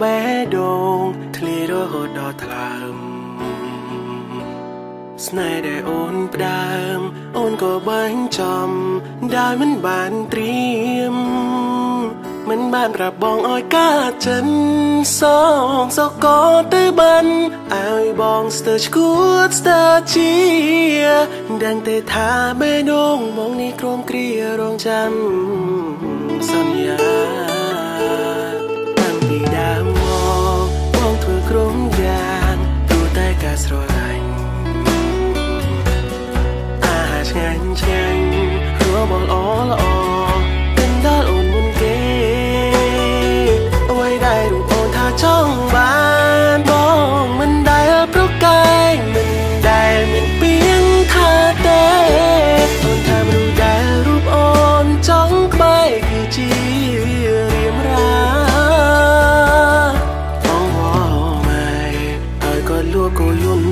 បេះដូងធ្លាយរហូតដល់ថ្លើមស្នេហ៍ដែលអូនផ្ដើម អូនក៏បាញ់ចំដែលមិនបានត្រៀមមិនបានប្រាប់បងឲ្យកាចិនសងសកលទៅបានឲ្យបងស្ទើឈួតស្ទើជាដឹងទេថាបេះដូងមកនេះក្រុមគ្រារងចាំសន្យាតាំ ង លួក៏យន់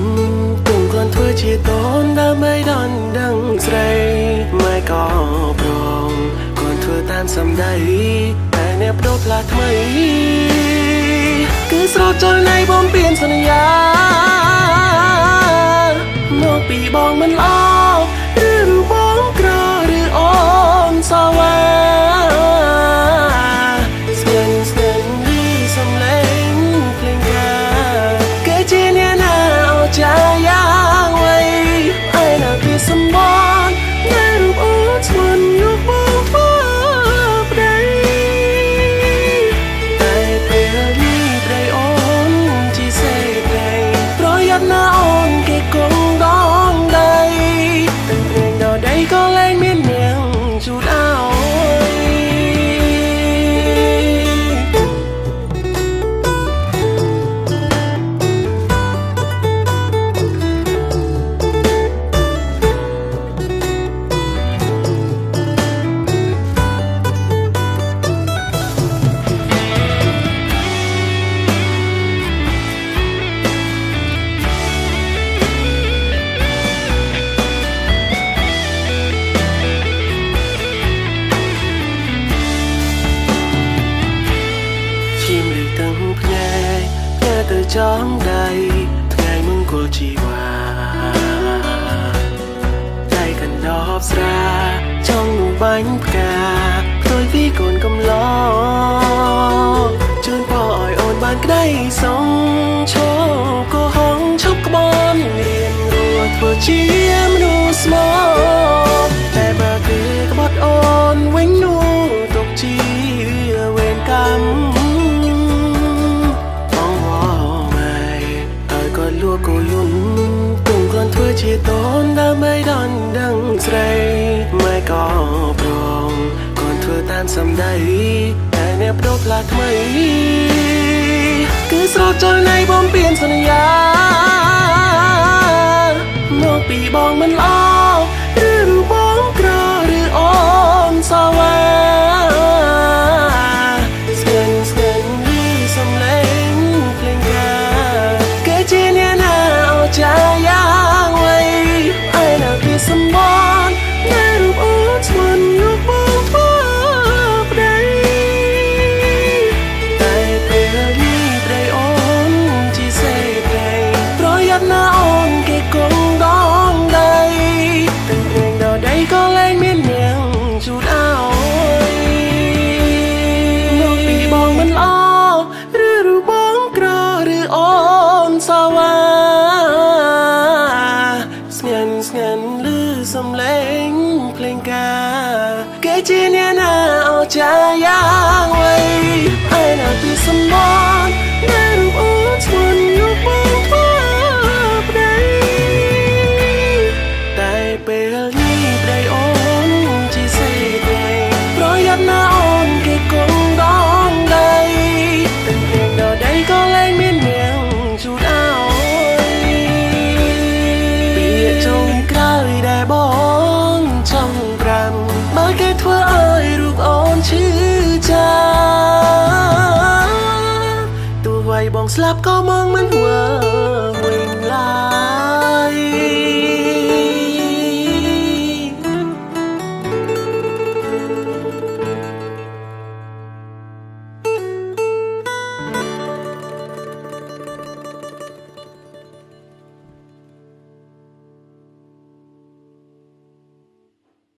ទុំគ្រាន់ធ្វើជាតូនដើម្បីដនដឹងស្រីម៉ែក៏ប្រងគ្រាន់ធ្វើតាមសម្ដីតែអ្នកបដូរផ្លាស់ថ្មីគឺស្រោចចុលនៃបំពេញសន្យា ទាំងភ្នែកផ្ញើទៅចំដៃថ្ងៃមង្គលជីវ៉ាដៃកណ្ដប់ស្រាចង់នោះបាញ់ផ្កាផ្ទុយពីកូនកំឡោជូនพ่อឲ្យអូនបានក្តីសងឈោក៏ហងឈប់ក្បនរៀនរស់ធ្វើជាមនុស្សស្មោតែបើគឺក្បត់អូនវិញនោះទុកជា ជាតូនដើម្បីដនដឹងស្រីម៉ែក៏ប្រងគ្រាន់ធ្វើតាមសម្ដីតែអ្នកបដូរផ្លាស់ថ្មី គឺស្រោចចុលនៃបំពេញសន្យាមកពីបងមិនល្អ សំឡេងភ្លេងការគេជាអ្នកណាអោចាយ៉ាងໄວឯណាពីសម្ប sạp có mong mình hòa